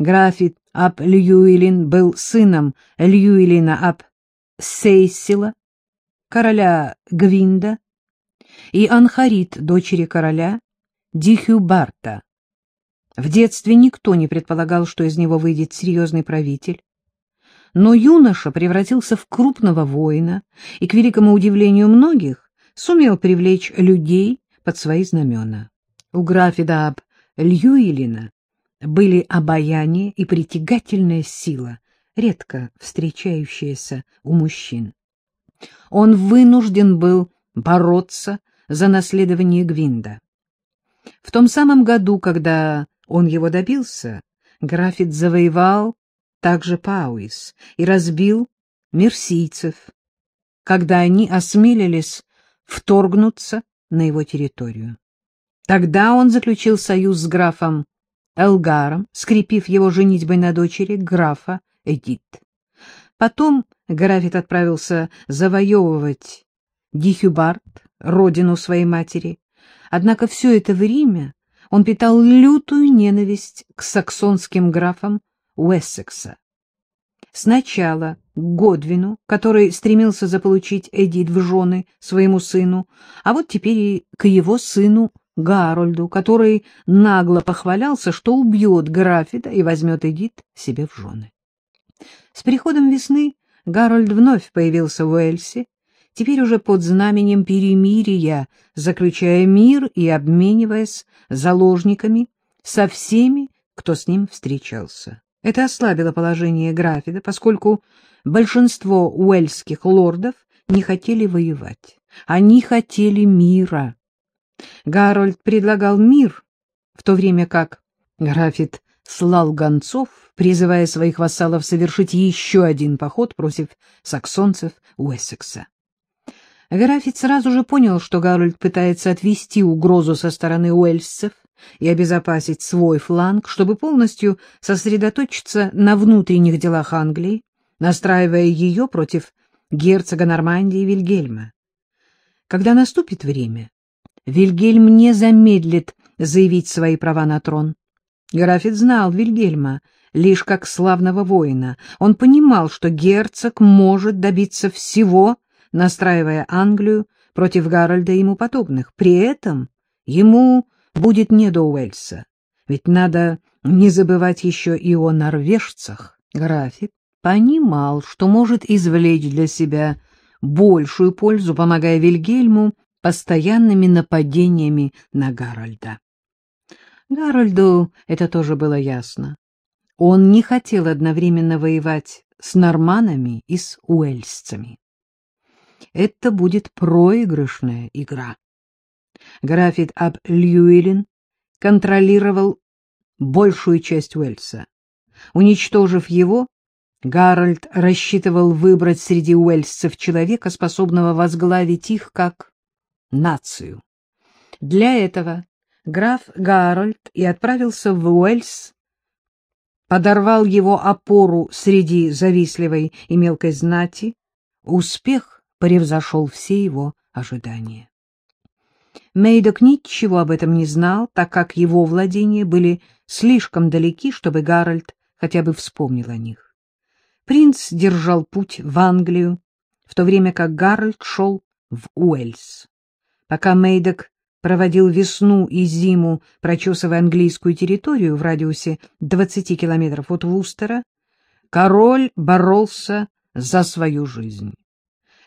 Графит ап Льюилин был сыном Льюилина ап Сейсила, короля Гвинда, и Анхарит, дочери короля Дихюбарта. В детстве никто не предполагал, что из него выйдет серьезный правитель. Но юноша превратился в крупного воина и, к великому удивлению многих, сумел привлечь людей под свои знамена. У графида об Льюилина были обаяние и притягательная сила, редко встречающаяся у мужчин. Он вынужден был бороться за наследование Гвинда. В том самом году, когда он его добился, Графит завоевал также Пауис и разбил мерсийцев, когда они осмелились вторгнуться на его территорию. Тогда он заключил союз с графом Элгаром, скрепив его женитьбой на дочери графа Эдит. Потом Графит отправился завоевывать Дихюбард, родину своей матери. Однако все это время он питал лютую ненависть к саксонским графам Уэссекса. Сначала к Годвину, который стремился заполучить Эдит в жены своему сыну, а вот теперь и к его сыну Гарольду, который нагло похвалялся, что убьет Графита и возьмет Эдит себе в жены. С приходом весны Гарольд вновь появился в Уэльсе, теперь уже под знаменем перемирия, заключая мир и обмениваясь заложниками со всеми, кто с ним встречался. Это ослабило положение Графида, поскольку большинство уэльских лордов не хотели воевать. Они хотели мира. Гарольд предлагал мир, в то время как Гриффит слал гонцов, призывая своих вассалов совершить еще один поход против саксонцев Уэссекса. Гриффит сразу же понял, что Гарольд пытается отвести угрозу со стороны уэльсцев и обезопасить свой фланг, чтобы полностью сосредоточиться на внутренних делах Англии, настраивая ее против герцога Нормандии Вильгельма. Когда наступит время, Вильгельм не замедлит заявить свои права на трон. Графит знал Вильгельма лишь как славного воина. Он понимал, что герцог может добиться всего, настраивая Англию против Гарольда и ему подобных. При этом ему будет не до Уэльса, ведь надо не забывать еще и о норвежцах. Графит понимал, что может извлечь для себя большую пользу, помогая Вильгельму постоянными нападениями на Гарольда. Гарольду это тоже было ясно. Он не хотел одновременно воевать с норманами и с уэльсцами. Это будет проигрышная игра. Гриффит ап Ллевелин контролировал большую часть Уэльса. Уничтожив его, Гарольд рассчитывал выбрать среди уэльсцев человека, способного возглавить их как нацию. Для этого граф Гарольд и отправился в Уэльс, подорвал его опору среди завистливой и мелкой знати. Успех превзошел все его ожидания. Мейдок ничего об этом не знал, так как его владения были слишком далеки, чтобы Гарольд хотя бы вспомнил о них. Принц держал путь в Англию, в то время как Гарольд шел в Уэльс. Пока Мейдок проводил весну и зиму, прочесывая английскую территорию в радиусе 20 километров от Вустера, король боролся за свою жизнь.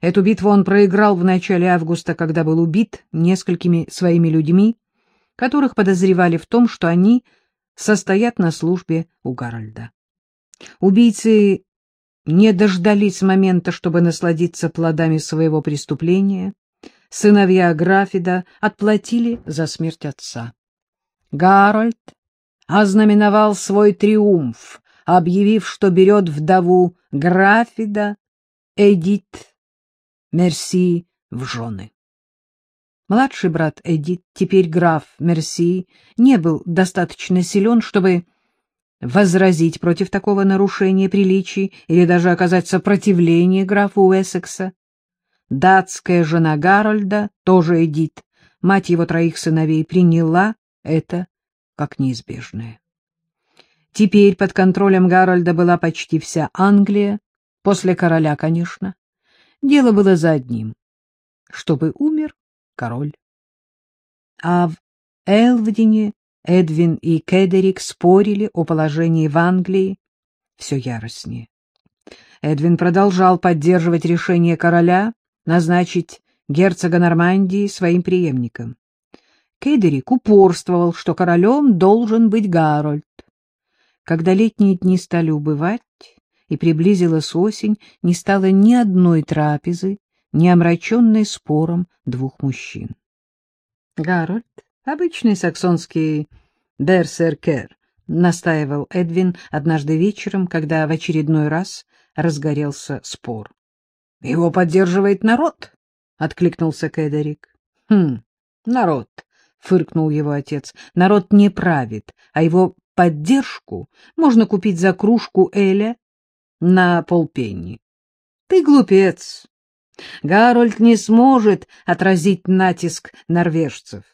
Эту битву он проиграл в начале августа, когда был убит несколькими своими людьми, которых подозревали в том, что они состоят на службе у Гарольда. Убийцы не дождались момента, чтобы насладиться плодами своего преступления, сыновья Графида отплатили за смерть отца. Гарольд ознаменовал свой триумф, объявив, что берет вдову Графида Эдит Мерси в жены. Младший брат Эдит, теперь граф Мерси, не был достаточно силен, чтобы возразить против такого нарушения приличий или даже оказать сопротивление графу Уэссекса. Датская жена Гарольда, тоже Эдит, мать его троих сыновей, приняла это как неизбежное. Теперь под контролем Гарольда была почти вся Англия, после короля, конечно. Дело было за одним — чтобы умер король. А в Элвдине Эдвин и Кедерик спорили о положении в Англии все яростнее. Эдвин продолжал поддерживать решение короля назначить герцога Нормандии своим преемником. Кедерик упорствовал, что королем должен быть Гарольд. Когда летние дни стали убывать и приблизилась осень, не стало ни одной трапезы, не омраченной спором двух мужчин. Гарольд, обычный саксонский берсеркер, настаивал Эдвин однажды вечером, когда в очередной раз разгорелся спор. — Его поддерживает народ, — откликнулся Кедерик. — Хм, народ, — фыркнул его отец. — Народ не правит, а его поддержку можно купить за кружку Эля на полпенни. Ты глупец. Гарольд не сможет отразить натиск норвежцев.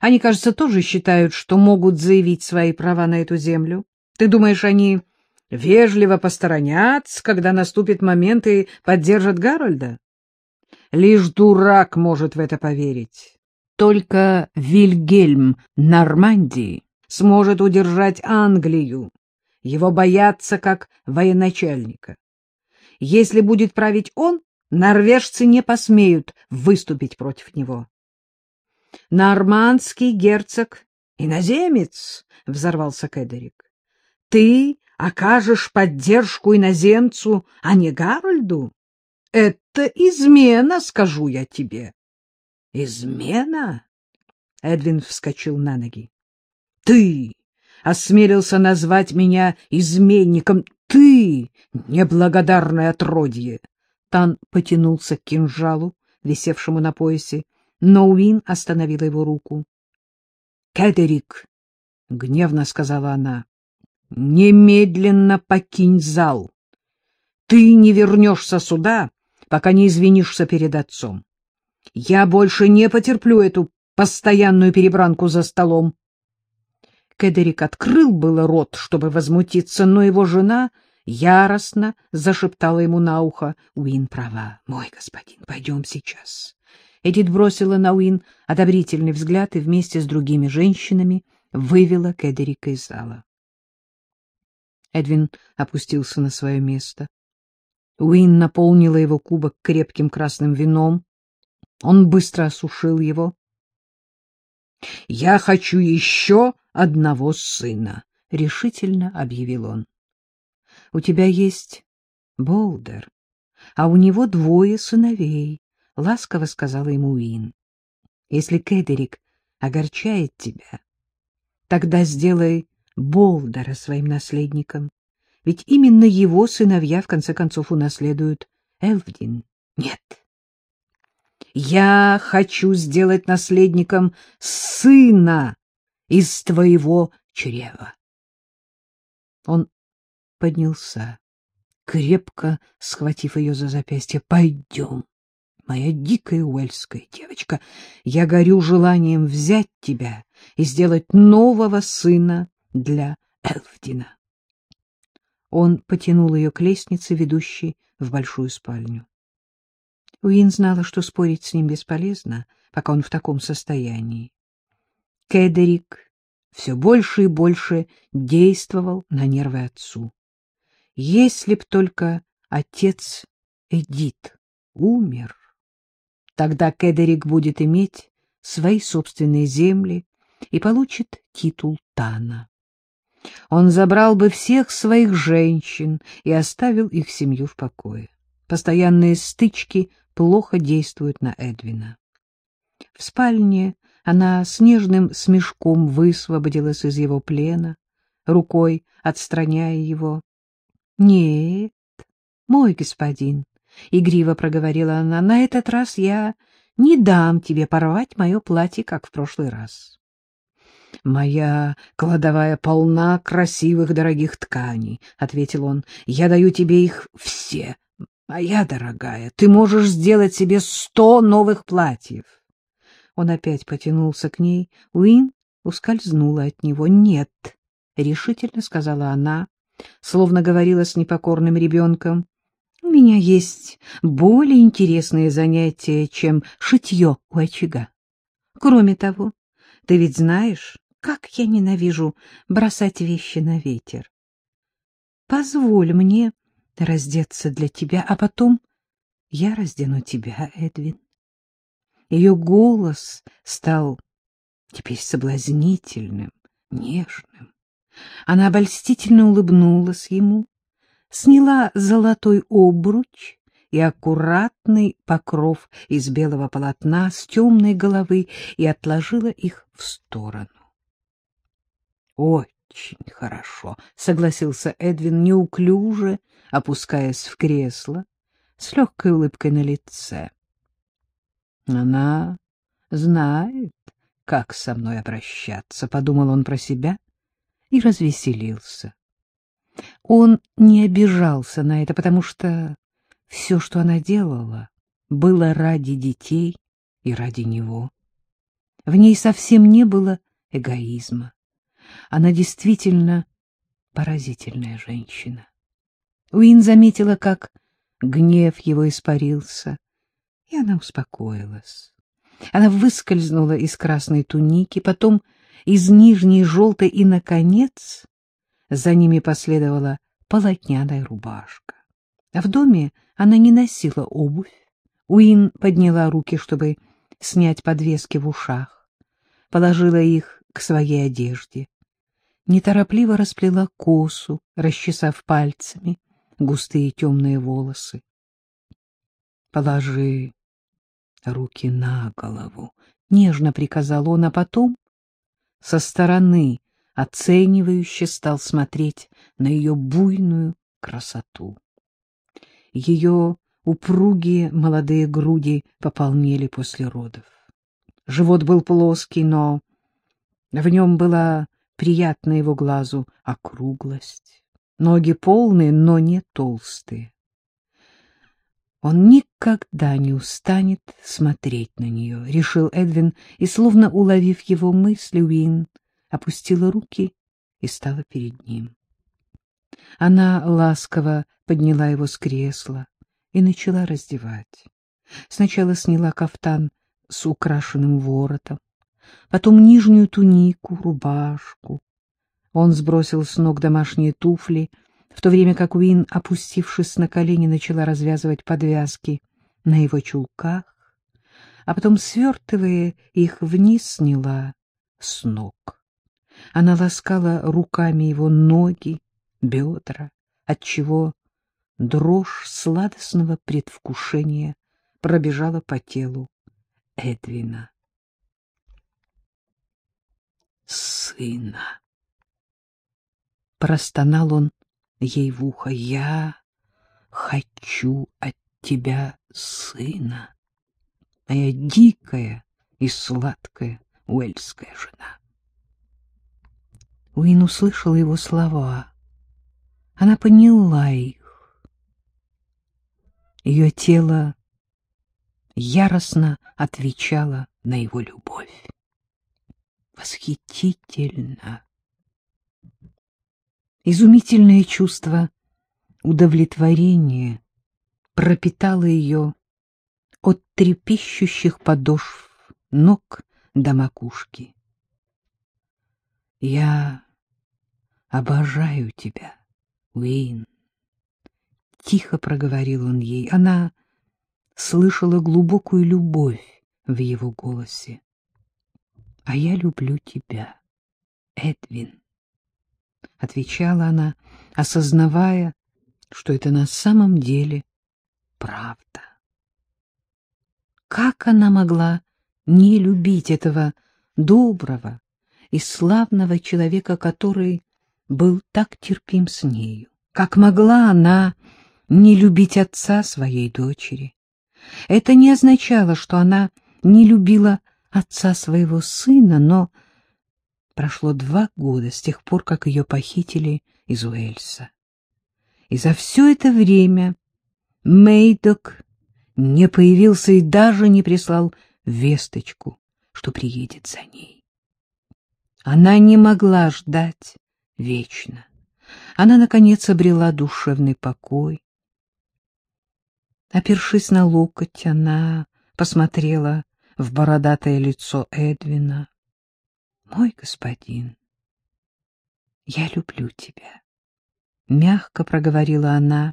Они, кажется, тоже считают, что могут заявить свои права на эту землю. Ты думаешь, они вежливо посторонятся, когда наступит момент и поддержат Гарольда? Лишь дурак может в это поверить. Только Вильгельм Нормандии сможет удержать Англию. Его боятся как военачальника. Если будет править он, норвежцы не посмеют выступить против него. Нормандский герцог — иноземец, — взорвался Кедерик. — Ты окажешь поддержку иноземцу, а не Гарольду? Это измена, скажу я тебе. — Измена? — Эдвин вскочил на ноги. — Ты осмелился назвать меня изменником. Ты, неблагодарное отродье! Тан потянулся к кинжалу, висевшему на поясе, но Уин остановила его руку. — Кедерик, — гневно сказала она, — немедленно покинь зал. Ты не вернешься сюда, пока не извинишься перед отцом. Я больше не потерплю эту постоянную перебранку за столом. Кедерик открыл было рот, чтобы возмутиться, но его жена яростно зашептала ему на ухо. — Уин права, мой господин, пойдем сейчас. Эдит бросила на Уин одобрительный взгляд и вместе с другими женщинами вывела Кедерика из зала. Эдвин опустился на свое место. Уин наполнила его кубок крепким красным вином. Он быстро осушил его. — Я хочу еще одного сына, — решительно объявил он. — У тебя есть Болдер, а у него двое сыновей. — ласково сказала ему Уин. — Если Кедерик огорчает тебя, тогда сделай Болдера своим наследником, ведь именно его сыновья в конце концов унаследуют Элвдин. Нет. Я хочу сделать наследником сына из твоего чрева. Он поднялся, крепко схватив ее за запястье. — Пойдем моя дикая уэльская девочка, я горю желанием взять тебя и сделать нового сына для Элфдина. Он потянул ее к лестнице, ведущей в большую спальню. Уин знала, что спорить с ним бесполезно, пока он в таком состоянии. Кедерик все больше и больше действовал на нервы отцу. Если б только отец Эдит умер... Тогда Кедерик будет иметь свои собственные земли и получит титул Тана. Он забрал бы всех своих женщин и оставил их семью в покое. Постоянные стычки плохо действуют на Эдвина. В спальне она с нежным смешком высвободилась из его плена, рукой отстраняя его. — Нет, мой господин, — игриво проговорила она, — на этот раз я не дам тебе порвать мое платье, как в прошлый раз. — Моя кладовая полна красивых дорогих тканей, — ответил он. — Я даю тебе их все. Моя дорогая, ты можешь сделать себе сто новых платьев. Он опять потянулся к ней. Уин ускользнула от него. — Нет, — решительно сказала она, словно говорила с непокорным ребенком. — У меня есть более интересные занятия, чем шитье у очага. Кроме того, ты ведь знаешь, как я ненавижу бросать вещи на ветер. Позволь мне раздеться для тебя, а потом я раздену тебя, Эдвин. Ее голос стал теперь соблазнительным, нежным. Она обольстительно улыбнулась ему, сняла золотой обруч и аккуратный покров из белого полотна с темной головы и отложила их в сторону. — Очень хорошо, — согласился Эдвин неуклюже, опускаясь в кресло, с легкой улыбкой на лице. Она знает, как со мной обращаться, — подумал он про себя и развеселился. Он не обижался на это, потому что все, что она делала, было ради детей и ради него. В ней совсем не было эгоизма. Она действительно поразительная женщина. Уин заметила, как гнев его испарился, и она успокоилась. Она выскользнула из красной туники, потом из нижней желтой, и, наконец, за ними последовала полотняная рубашка. А в доме она не носила обувь. Уин подняла руки, чтобы снять подвески в ушах, положила их к своей одежде. Неторопливо расплела косу, расчесав пальцами густые темные волосы. — Положи руки на голову, — нежно приказал он, а потом со стороны оценивающе стал смотреть на ее буйную красоту. Ее упругие молодые груди пополнели после родов. Живот был плоский, но в нем была приятная его глазу округлость. Ноги полные, но не толстые. Он никогда не устанет смотреть на нее, — решил Эдвин, и, словно уловив его мысли, Уин опустила руки и стала перед ним. Она ласково подняла его с кресла и начала раздевать. Сначала сняла кафтан с украшенным воротом, потом нижнюю тунику, рубашку. Он сбросил с ног домашние туфли — в то время как Уин, опустившись на колени, начала развязывать подвязки на его чулках, а потом, свертывая их вниз, сняла с ног. Она ласкала руками его ноги, бедра, отчего дрожь сладостного предвкушения пробежала по телу Эдвина. «Сына!» Простонал он ей в ухо. «Я хочу от тебя сына, моя дикая и сладкая уэльская жена». Уин услышала его слова. Она поняла их. Ее тело яростно отвечало на его любовь. Восхитительно! Изумительное чувство удовлетворения пропитало ее от трепещущих подошв ног до макушки. «Я обожаю тебя, Уэйн», — тихо проговорил он ей. Она слышала глубокую любовь в его голосе. «А я люблю тебя, Эдвин». — отвечала она, осознавая, что это на самом деле правда. Как она могла не любить этого доброго и славного человека, который был так терпим с нею? Как могла она не любить отца своей дочери? Это не означало, что она не любила отца своего сына, но Прошло два года с тех пор, как ее похитили из Уэльса. И за все это время Мейдок не появился и даже не прислал весточку, что приедет за ней. Она не могла ждать вечно. Она, наконец, обрела душевный покой. Опершись на локоть, она посмотрела в бородатое лицо Эдвина. — Мой господин, я люблю тебя. Мягко проговорила она.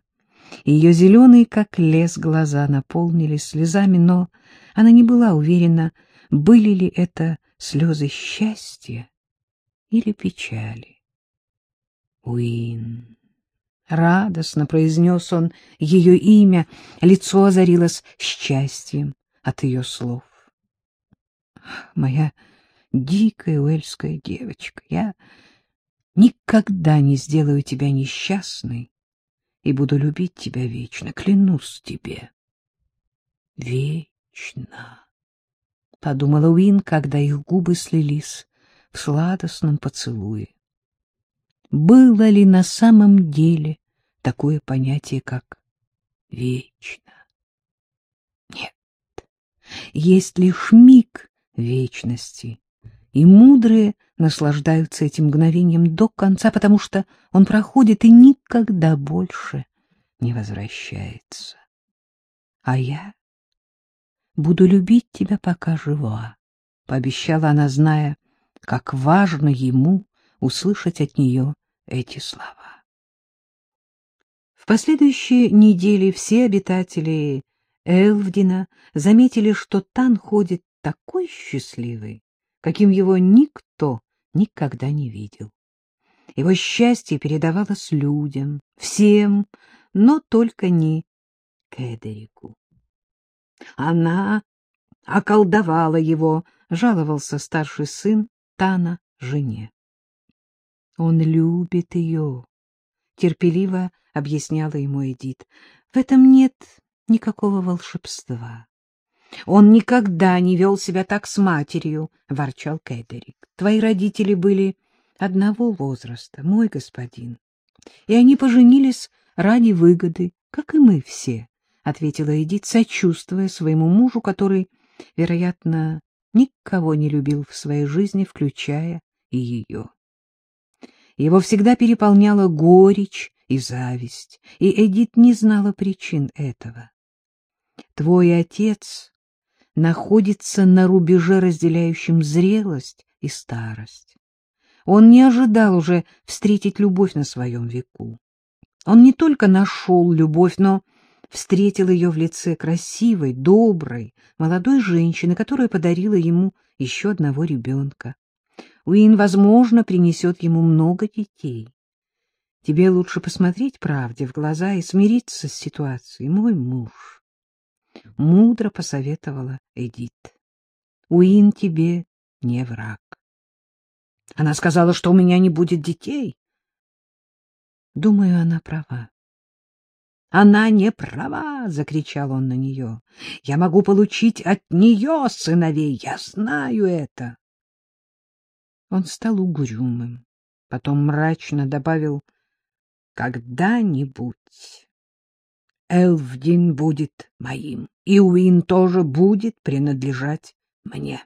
Ее зеленые, как лес, глаза наполнились слезами, но она не была уверена, были ли это слезы счастья или печали. Уин. Радостно произнес он ее имя, лицо озарилось счастьем от ее слов. Моя дикая уэльская девочка, я никогда не сделаю тебя несчастной и буду любить тебя вечно, клянусь тебе. Вечно, — подумала Уин, когда их губы слились в сладостном поцелуе. Было ли на самом деле такое понятие, как вечно? Нет, есть лишь миг вечности, и мудрые наслаждаются этим мгновением до конца, потому что он проходит и никогда больше не возвращается. А я буду любить тебя, пока жива, — пообещала она, зная, как важно ему услышать от нее эти слова. В последующие недели все обитатели Элвдина заметили, что Тан ходит такой счастливый, каким его никто никогда не видел. Его счастье передавалось людям, всем, но только не Кедерику. Она околдовала его, жаловался старший сын Тана жене. Он любит ее, терпеливо объясняла ему Эдит. В этом нет никакого волшебства. Он никогда не вел себя так с матерью, — ворчал Кэдерик. Твои родители были одного возраста, мой господин, и они поженились ради выгоды, как и мы все, — ответила Эдит, сочувствуя своему мужу, который, вероятно, никого не любил в своей жизни, включая и ее. Его всегда переполняла горечь и зависть, и Эдит не знала причин этого. Твой отец находится на рубеже, разделяющем зрелость и старость. Он не ожидал уже встретить любовь на своем веку. Он не только нашел любовь, но встретил ее в лице красивой, доброй, молодой женщины, которая подарила ему еще одного ребенка. Уин, возможно, принесет ему много детей. Тебе лучше посмотреть правде в глаза и смириться с ситуацией, мой муж мудро посоветовала Эдит. Уин тебе не враг. Она сказала, что у меня не будет детей. Думаю, она права. Она не права, закричал он на нее. Я могу получить от нее сыновей, я знаю это. Он стал угрюмым, потом мрачно добавил: когда-нибудь Элвдин будет моим, и Уин тоже будет принадлежать мне.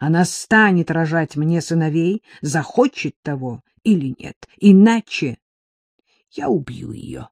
Она станет рожать мне сыновей, захочет того или нет, иначе я убью ее.